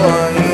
for.